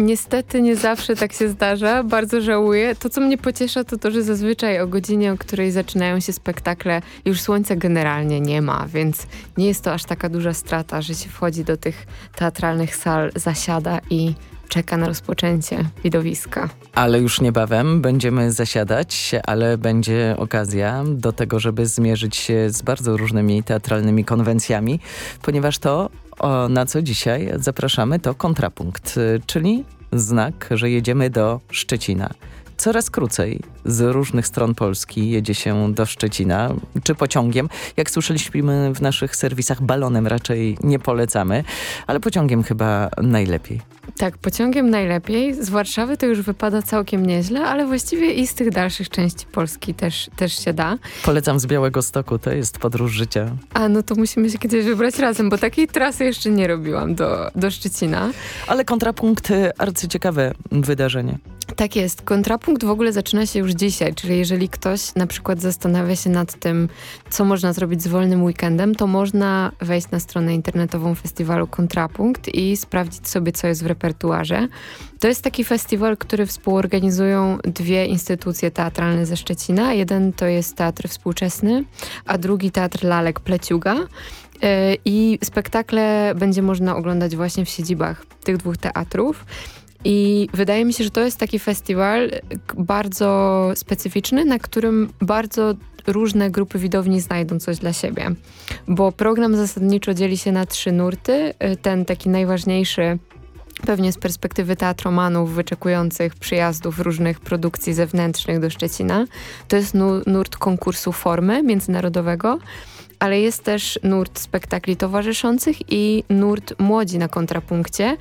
Niestety nie zawsze tak się zdarza, bardzo żałuję. To, co mnie pociesza, to to, że zazwyczaj o godzinie, o której zaczynają się spektakle, już słońca generalnie nie ma, więc nie jest to aż taka duża strata, że się wchodzi do tych teatralnych sal, zasiada i czeka na rozpoczęcie widowiska. Ale już niebawem będziemy zasiadać, ale będzie okazja do tego, żeby zmierzyć się z bardzo różnymi teatralnymi konwencjami, ponieważ to, o, na co dzisiaj zapraszamy, to kontrapunkt, y, czyli znak, że jedziemy do Szczecina. Coraz krócej z różnych stron Polski jedzie się do Szczecina, czy pociągiem. Jak słyszeliśmy w naszych serwisach, balonem raczej nie polecamy, ale pociągiem chyba najlepiej. Tak, pociągiem najlepiej. Z Warszawy to już wypada całkiem nieźle, ale właściwie i z tych dalszych części Polski też, też się da. Polecam z Białego Stoku, to jest podróż życia. A no to musimy się kiedyś wybrać razem, bo takiej trasy jeszcze nie robiłam do, do Szczecina. Ale kontrapunkt, arcyciekawe wydarzenie. Tak jest. Kontrapunkt w ogóle zaczyna się już dzisiaj, czyli jeżeli ktoś na przykład zastanawia się nad tym, co można zrobić z wolnym weekendem, to można wejść na stronę internetową festiwalu Kontrapunkt i sprawdzić sobie, co jest w repertuarze. To jest taki festiwal, który współorganizują dwie instytucje teatralne ze Szczecina. Jeden to jest Teatr Współczesny, a drugi Teatr Lalek Pleciuga. Yy, I spektakle będzie można oglądać właśnie w siedzibach tych dwóch teatrów. I wydaje mi się, że to jest taki festiwal bardzo specyficzny, na którym bardzo różne grupy widowni znajdą coś dla siebie. Bo program zasadniczo dzieli się na trzy nurty. Y, Ten taki najważniejszy pewnie z perspektywy teatromanów wyczekujących przyjazdów różnych produkcji zewnętrznych do Szczecina. To jest nu- nurt konkursu formy międzynarodowego, ale jest też nurt spektakli towarzyszących i nurt młodzi na kontrapunkcie,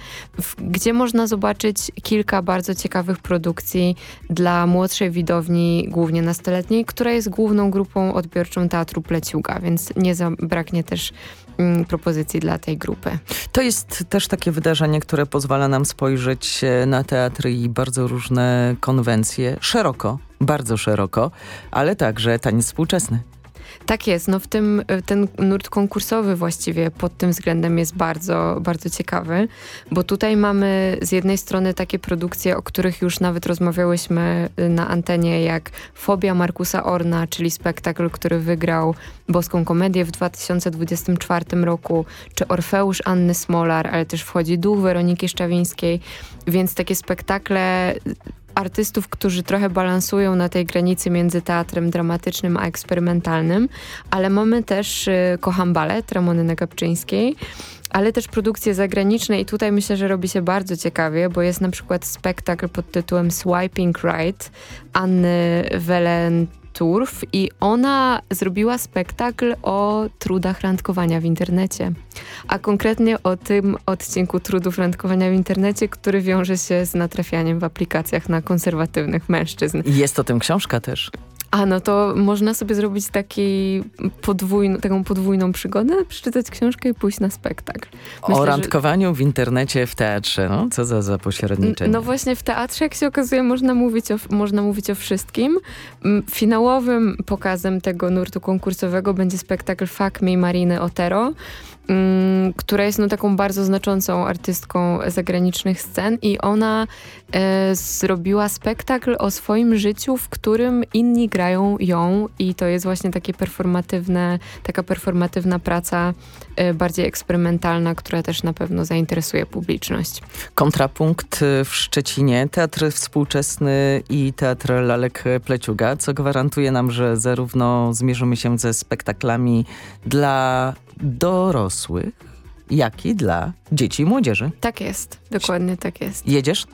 gdzie można zobaczyć kilka bardzo ciekawych produkcji dla młodszej widowni, głównie nastoletniej, która jest główną grupą odbiorczą Teatru Pleciuga, więc nie zabraknie też mm, propozycji dla tej grupy. To jest też takie wydarzenie, które pozwala nam spojrzeć e, na teatry i bardzo różne konwencje szeroko, bardzo szeroko, ale także taniec współczesny. Tak jest, no w tym y, ten nurt konkursowy właściwie pod tym względem jest bardzo, bardzo ciekawy, bo tutaj mamy z jednej strony takie produkcje, o których już nawet rozmawiałyśmy y, na antenie, jak Fobia Markusa Orna, czyli spektakl, który wygrał Boską Komedię w 2024 roku, czy Orfeusz Anny Smolar, ale też wchodzi Duch Weroniki Szczawińskiej, więc takie spektakle artystów, którzy trochę balansują na tej granicy między teatrem dramatycznym a eksperymentalnym, ale mamy też y, Kocham Balet Ramony Negapczyńskiej, ale też produkcje zagraniczne i tutaj myślę, że robi się bardzo ciekawie, bo jest na przykład spektakl pod tytułem Swiping Right Anny Welenturf i ona zrobiła spektakl o trudach randkowania w internecie. A konkretnie o tym odcinku trudów randkowania w internecie, który wiąże się z natrafianiem w aplikacjach na konserwatywnych mężczyzn. Jest o tym książka też. A no to można sobie zrobić taki podwójną, taką podwójną przygodę, przeczytać książkę i pójść na spektakl. o randkowaniu w internecie, w teatrze. No, co za, za pośredniczenie. No właśnie w teatrze, jak się okazuje, można mówić o, można mówić o wszystkim. Finałowym pokazem tego nurtu konkursowego będzie spektakl Fuck Me Mariny Otero, która jest no, taką bardzo znaczącą artystką zagranicznych scen i ona e, zrobiła spektakl o swoim życiu, w którym inni grają ją i to jest właśnie takie performatywne, taka performatywna praca, e, bardziej eksperymentalna, która też na pewno zainteresuje publiczność. Kontrapunkt y, w Szczecinie, teatr współczesny i teatr Lalek Pleciuga, co gwarantuje nam, że zarówno zmierzymy się ze spektaklami dla dorosłych, jak i dla dzieci i młodzieży. Tak jest, dokładnie tak jest. Jedziesz?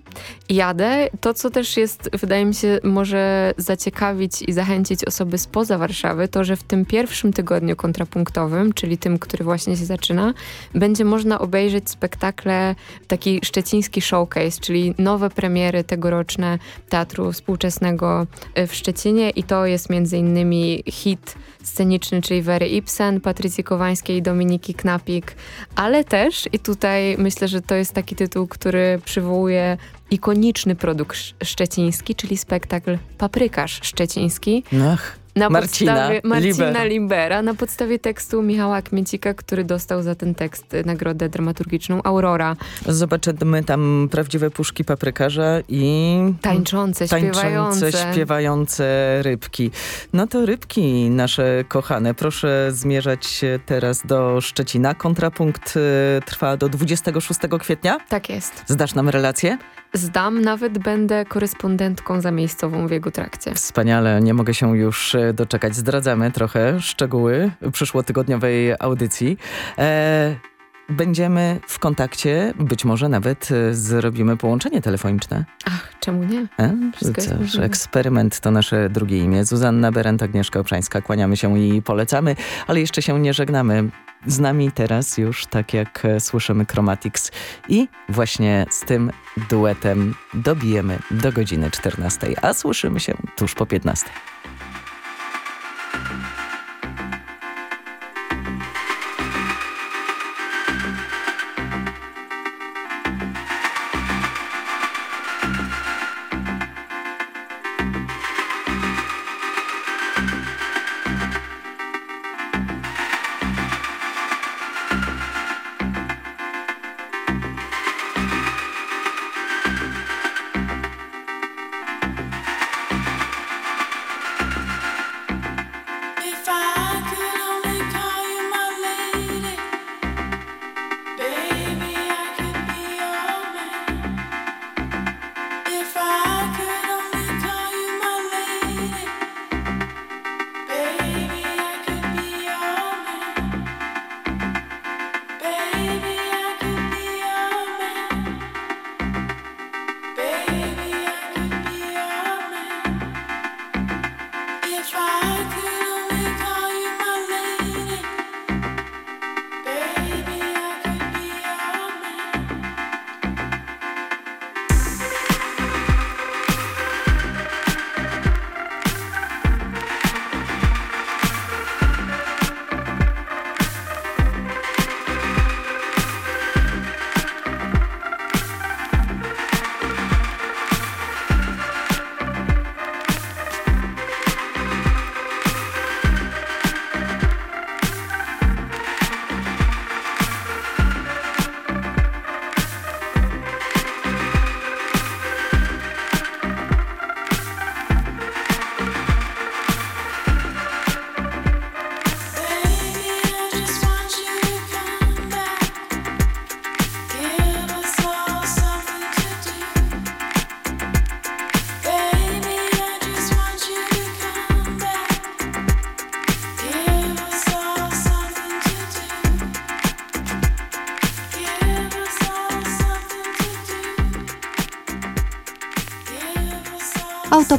Jadę. To, co też jest, wydaje mi się, może zaciekawić i zachęcić osoby spoza Warszawy, to, że w tym pierwszym tygodniu kontrapunktowym, czyli tym, który właśnie się zaczyna, będzie można obejrzeć spektakle, taki szczeciński showcase, czyli nowe premiery tegoroczne Teatru Współczesnego y, w Szczecinie i to jest między innymi hit sceniczny, czyli Wery Ibsen, Patrycji Kowańskiej i Dominiki Knapik, ale też, i tutaj myślę, że to jest taki tytuł, który przywołuje ikoniczny produkt sz- szczeciński, czyli spektakl Paprykarz Szczeciński. Ach, Na Marcina podstawie Marcina Liber. Limbera, na podstawie tekstu Michała Kmiecika, który dostał za ten tekst nagrodę dramaturgiczną Aurora. Zobaczymy tam prawdziwe puszki paprykarza i... Tańczące, tańczące, śpiewające. śpiewające rybki. No to rybki nasze kochane. Proszę zmierzać teraz do Szczecina. Kontrapunkt y, trwa do 26 kwietnia. Tak jest. Zdasz nam relację? Zdam, nawet będę korespondentką zamiejscową w jego trakcie. Wspaniale, nie mogę się już e, doczekać. Zdradzamy trochę szczegóły przyszłotygodniowej audycji. E, będziemy w kontakcie, być może nawet e, zrobimy połączenie telefoniczne. Ach, czemu nie? E? Wszystko jest Cóż, eksperyment to nasze drugie imię. Zuzanna Berent, Agnieszka Obszańska. Kłaniamy się i polecamy, ale jeszcze się nie żegnamy. Z nami teraz już, tak jak e, słyszymy, Chromatics i właśnie z tym duetem dobijemy do godziny 14, a słyszymy się tuż po 15.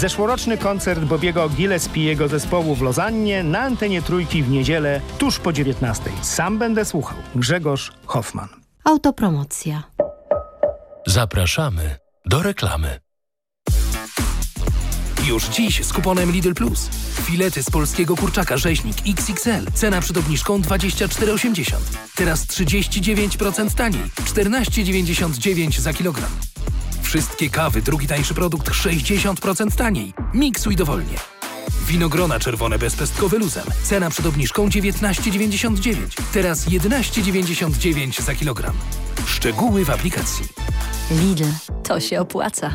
Zeszłoroczny koncert Bobiego Gillespiego zespołu w Lozannie na antenie Trójki w niedzielę tuż po 19. Sam będę słuchał. Grzegorz Hoffman. Autopromocja. Zapraszamy do reklamy. Już dziś z kuponem Lidl Plus. Filety z polskiego kurczaka rzeźnik XXL. Cena przed obniżką 24,80. Teraz 39% taniej. 14,99 za kilogram. Wszystkie kawy, drugi tańszy produkt 60% taniej. Miksuj dowolnie. Winogrona czerwone bezpestkowe luzem. Cena przed obniżką 19,99. Teraz 11,99 za kilogram. Szczegóły w aplikacji. Lidl, to się opłaca.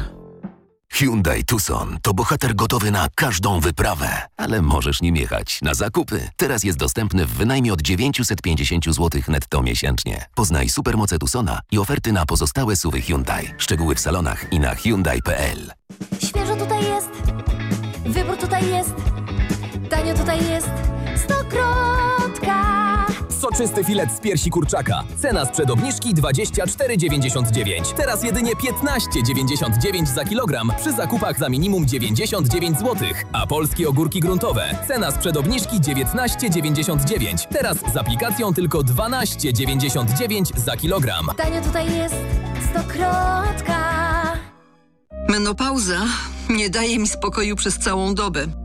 Hyundai Tucson to bohater gotowy na każdą wyprawę, ale możesz nim jechać na zakupy. Teraz jest dostępny w wynajmie od 950 zł netto miesięcznie. Poznaj supermoce Tucsona i oferty na pozostałe suwy Hyundai. Szczegóły w salonach i na hyundai.pl. Świeżo tutaj jest, wybór tutaj jest, tanio tutaj jest, stokrotka. Soczysty filet z piersi kurczaka. Cena sprzed obniżki 24,99. Teraz jedynie 15,99 za kilogram przy zakupach za minimum 99 zł. A polskie ogórki gruntowe. Cena sprzed obniżki 19,99. Teraz z aplikacją tylko 12,99 za kilogram. Tanio tutaj jest, stokrotka. Menopauza nie daje mi spokoju przez całą dobę.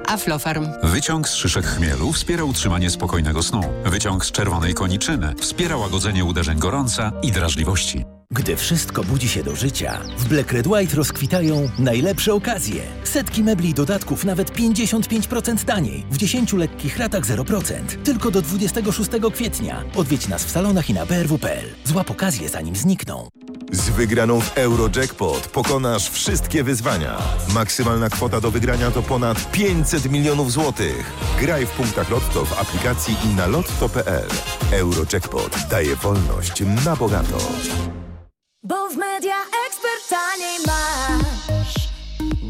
Aflofarm. Wyciąg z szyszek chmielu wspiera utrzymanie spokojnego snu. Wyciąg z czerwonej koniczyny wspiera łagodzenie uderzeń gorąca i drażliwości. Gdy wszystko budzi się do życia, w Black Red White rozkwitają najlepsze okazje. Setki mebli i dodatków nawet 55% taniej. W 10 lekkich ratach 0%. Tylko do 26 kwietnia. Odwiedź nas w salonach i na brw.pl. Złap okazję zanim znikną. Z wygraną w Eurojackpot pokonasz wszystkie wyzwania. Maksymalna kwota do wygrania to ponad 500 milionów złotych. Graj w punktach Lotto w aplikacji i na lotto.pl. Eurojackpot daje wolność na bogato. Bo w media ekspert taniej masz.